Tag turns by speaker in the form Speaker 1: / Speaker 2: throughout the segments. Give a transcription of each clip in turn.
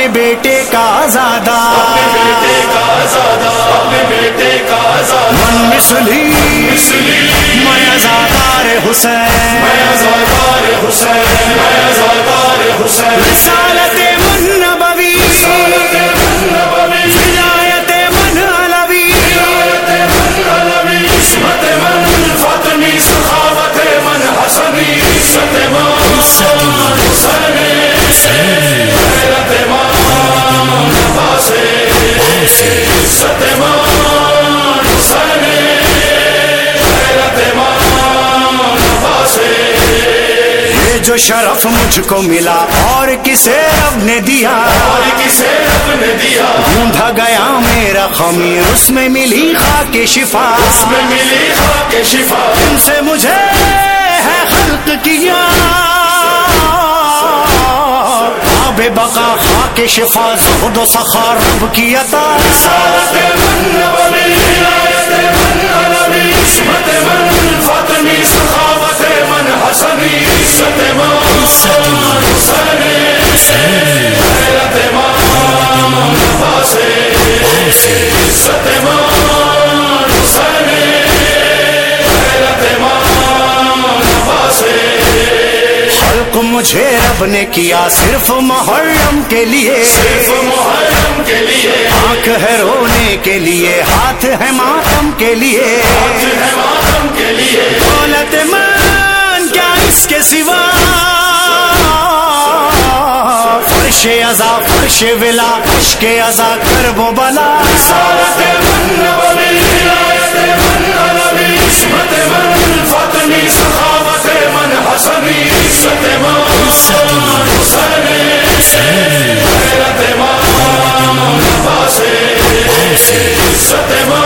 Speaker 1: اپنے بیٹے کا آزادہ
Speaker 2: بیٹے کا آزادہ اپنے بیٹے کا آزاد
Speaker 1: من مسلی میں حسین۔
Speaker 2: میں حسین میں حسین۔
Speaker 1: جو شرف مجھ کو ملا اور کسے رب نے دیا
Speaker 2: اور کسے رب نے دیا؟
Speaker 1: ڈھونڈا گیا میرا خمیر اس میں ملی خاک شفا۔
Speaker 2: اس میں ملی خاک شفا۔
Speaker 1: ان سے مجھے ہے خلق کیا۔ آب بقا خاک شفا زہد و سخا رب کی عطا۔
Speaker 2: رسالت
Speaker 1: مجھے رب نے کیا صرف محرم کے لیے۔
Speaker 2: صرف محرم کے لیے
Speaker 1: آنکھ ہے رونے کے لیے، ہاتھ ہے ماتم کے لیے
Speaker 2: حج ہے ماتم کے لیے۔
Speaker 1: دولت مان کیا اس کے سوا۔ فرش ازا فرش ولا عشق ازا کرب و بلا.
Speaker 2: رسالت من نبوی ولایت من علوی عصمت من فاطمی سخاوت من حسنی عزت من حسین غیرت من عباسی عزت من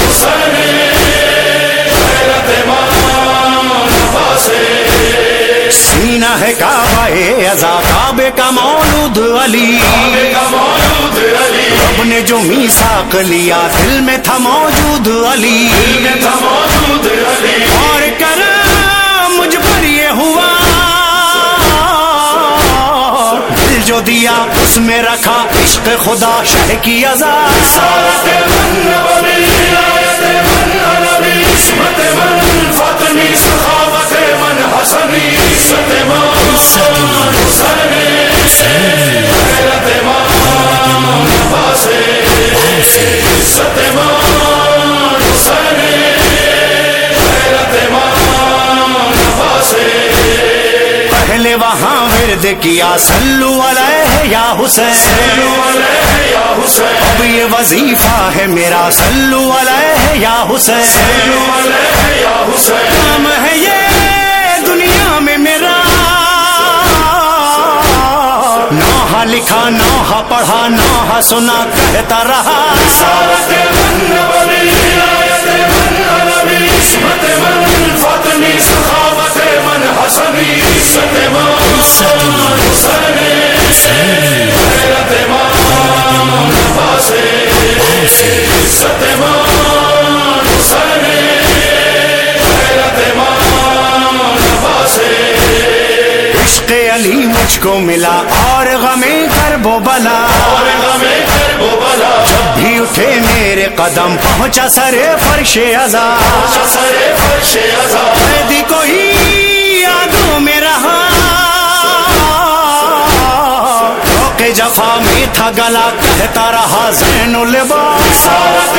Speaker 2: حسین غیرت من عباسی
Speaker 1: سینہ ہے کعبہ ازا کعبے کا مولود علی۔
Speaker 2: موجود علی
Speaker 1: رب نے جو میساق لیا، دل میں تھا موجود علی۔ اور کرم مجھ پر یہ ہوا۔ دل جو دیا، اس میں رکھا عشق خدا، شہ کی ازا پہلے وہاں ورد کیا سلو علیہ یا حسین۔
Speaker 2: علیہ یا حسین
Speaker 1: اب یہ وظیفہ ہے میرا سلو علیہ یا حسین۔
Speaker 2: علیہ یا حسین
Speaker 1: کام ہے یہ لکھا نوحہ پڑھا نوحہ سنا کہتا رہا
Speaker 2: رسالت
Speaker 1: علی مجھ کو ملا اور غمیں کرب و بلا جب بھی اٹھے میرے قدم پہنچا
Speaker 2: سر فرش
Speaker 1: قیدی کو ہی یادوں میں رہا۔ روکے جفا میں تھا گلا کہتا رہا زین الباس۔
Speaker 2: رسالت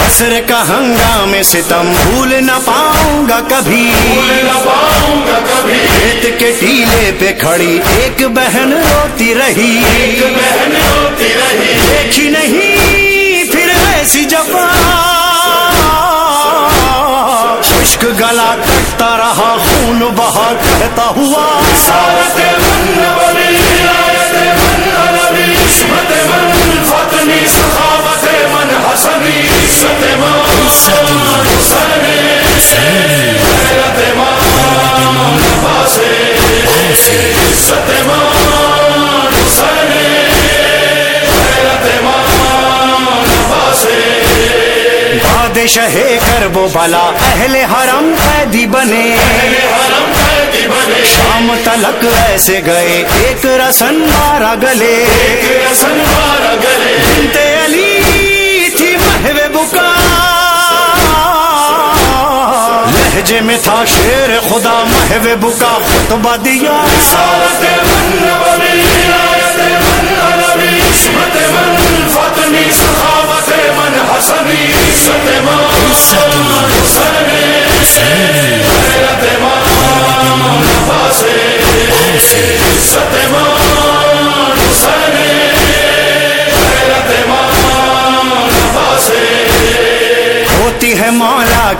Speaker 2: عزت
Speaker 1: کا ہنگام ستم بھول نہ پاؤں گا کبھی۔
Speaker 2: نہ پاؤں گا کبھی
Speaker 1: ریت کے ٹیلے پہ کھڑی ایک بہن روتی رہی۔ ایک بہن روتی بہا کہتا ہوا۔ بادشاہ کر وہ بلا، اہل حرم قیدی بنے۔ شام تلک ایسے گئے، ایک رسن مارا گلے۔
Speaker 2: رسن مارا گلے
Speaker 1: علی تھی محو بکا۔ لہجے میں تھا شیر خدا، محو بکا، خطبہ دیا
Speaker 2: سارت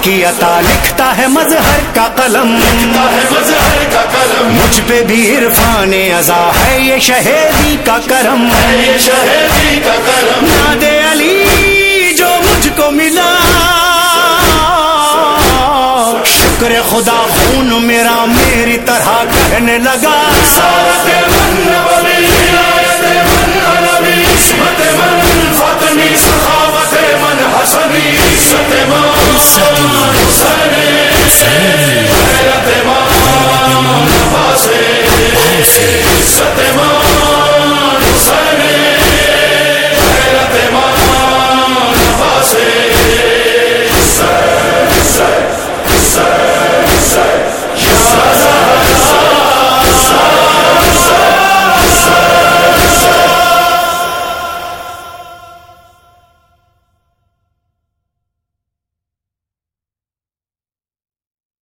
Speaker 1: کی عطا لکھتا ہے مظہر کا قلم۔
Speaker 2: ہے مظہر کا قلم
Speaker 1: مجھ پہ بھی عرفان ازا ہے یہ شہیدی کا کرم۔
Speaker 2: یہ شہیدی کا
Speaker 1: علی جو مجھ کو ملا۔ شکر خدا خون میرا میری طرح کہنے لگا۔
Speaker 2: سارت من من علوی عصمت من سخاوت من حسنی۔ عزت من ستیہ